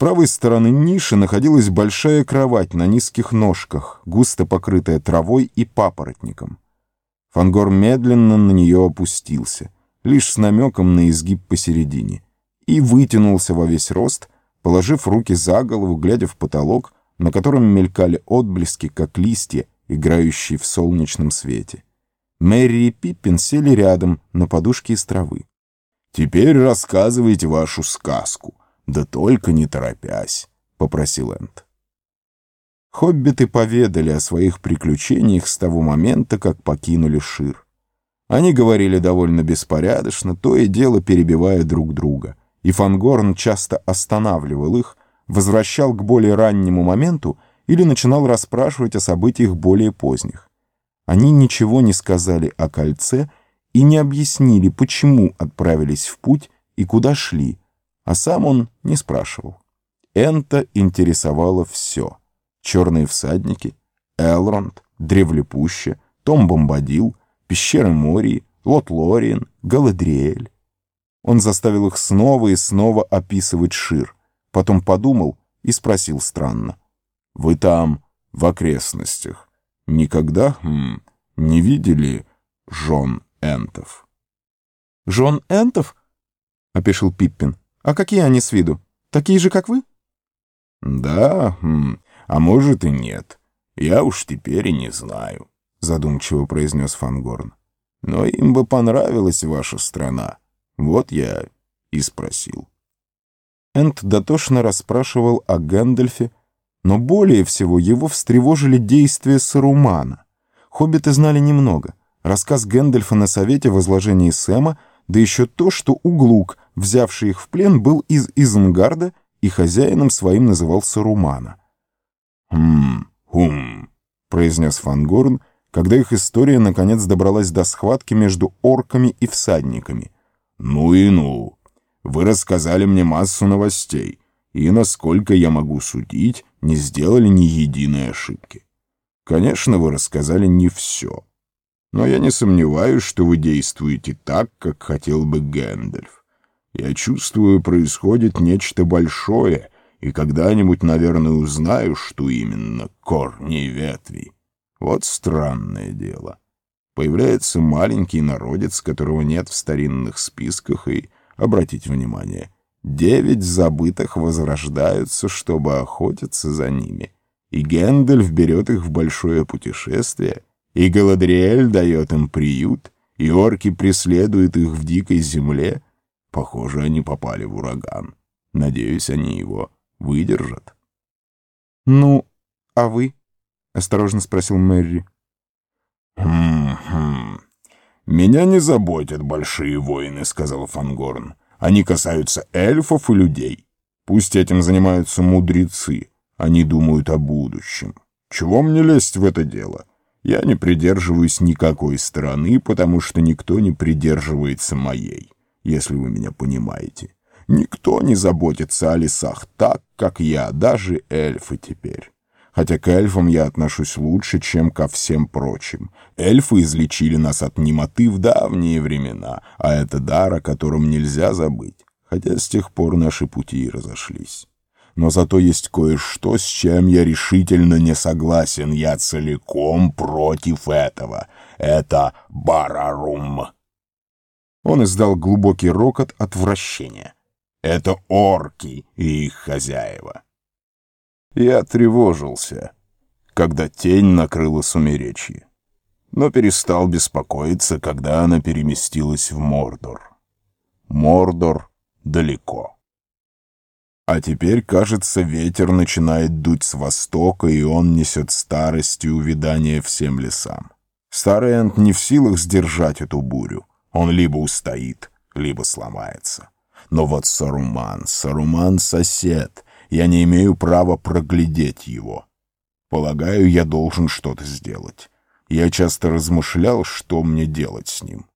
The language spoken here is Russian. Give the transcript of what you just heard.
правой стороны ниши находилась большая кровать на низких ножках, густо покрытая травой и папоротником. Фангор медленно на нее опустился, лишь с намеком на изгиб посередине, и вытянулся во весь рост, положив руки за голову, глядя в потолок, на котором мелькали отблески, как листья, играющие в солнечном свете. Мэри и Пиппин сели рядом на подушке из травы. «Теперь рассказывайте вашу сказку, да только не торопясь», — попросил Энд. Хоббиты поведали о своих приключениях с того момента, как покинули Шир. Они говорили довольно беспорядочно, то и дело перебивая друг друга, и Фангорн часто останавливал их, возвращал к более раннему моменту или начинал расспрашивать о событиях более поздних. Они ничего не сказали о кольце и не объяснили, почему отправились в путь и куда шли, а сам он не спрашивал. Энта интересовало все. Черные всадники, Элронд, Древлепуще, Том Бомбадил, Пещеры Мории, Лот Лориен, Галадриэль. Он заставил их снова и снова описывать Шир. Потом подумал и спросил странно. «Вы там, в окрестностях, никогда хм, не видели жен энтов?» «Жен энтов?» — опешил Пиппин. «А какие они с виду? Такие же, как вы?» «Да, хм, а может и нет. Я уж теперь и не знаю», — задумчиво произнес Фангорн. «Но им бы понравилась ваша страна. Вот я и спросил». Энд дотошно расспрашивал о Гэндальфе, но более всего его встревожили действия Сарумана. Хоббиты знали немного. Рассказ Гэндальфа на совете в изложении Сэма, да еще то, что Углук, взявший их в плен, был из Изенгарда и хозяином своим называл Сарумана. «Хм, хум», — произнес Фангорн, когда их история наконец добралась до схватки между орками и всадниками. «Ну и ну! Вы рассказали мне массу новостей, и, насколько я могу судить, не сделали ни единой ошибки. Конечно, вы рассказали не все, но я не сомневаюсь, что вы действуете так, как хотел бы Гэндальф. Я чувствую, происходит нечто большое, и когда-нибудь, наверное, узнаю, что именно корни и ветви. Вот странное дело. Появляется маленький народец, которого нет в старинных списках, и, обратите внимание, девять забытых возрождаются, чтобы охотиться за ними. И Гэндальф берет их в большое путешествие, и Галадриэль дает им приют, и орки преследуют их в дикой земле. Похоже, они попали в ураган. Надеюсь, они его выдержат. «Ну, а вы?» — осторожно спросил Мэри. «Хм-хм. Меня не заботят большие войны», — сказал Фангорн. «Они касаются эльфов и людей. Пусть этим занимаются мудрецы. Они думают о будущем. Чего мне лезть в это дело? Я не придерживаюсь никакой стороны, потому что никто не придерживается моей, если вы меня понимаете. Никто не заботится о лесах так, как я, даже эльфы теперь. Хотя к эльфам я отношусь лучше, чем ко всем прочим. Эльфы излечили нас от немоты в давние времена, а это дар, о котором нельзя забыть, хотя с тех пор наши пути и разошлись. Но зато есть кое-что, с чем я решительно не согласен. Я целиком против этого. Это Барарум. Он издал глубокий рокот отвращения. Это орки и их хозяева. Я тревожился, когда тень накрыла сумеречье, но перестал беспокоиться, когда она переместилась в Мордор. Мордор далеко. А теперь, кажется, ветер начинает дуть с востока, и он несет старость и увядание всем лесам. Старый Энт не в силах сдержать эту бурю. Он либо устоит, либо сломается. Но вот Саруман, Саруман — сосед. Я не имею права проглядеть его. Полагаю, я должен что-то сделать. Я часто размышлял, что мне делать с ним.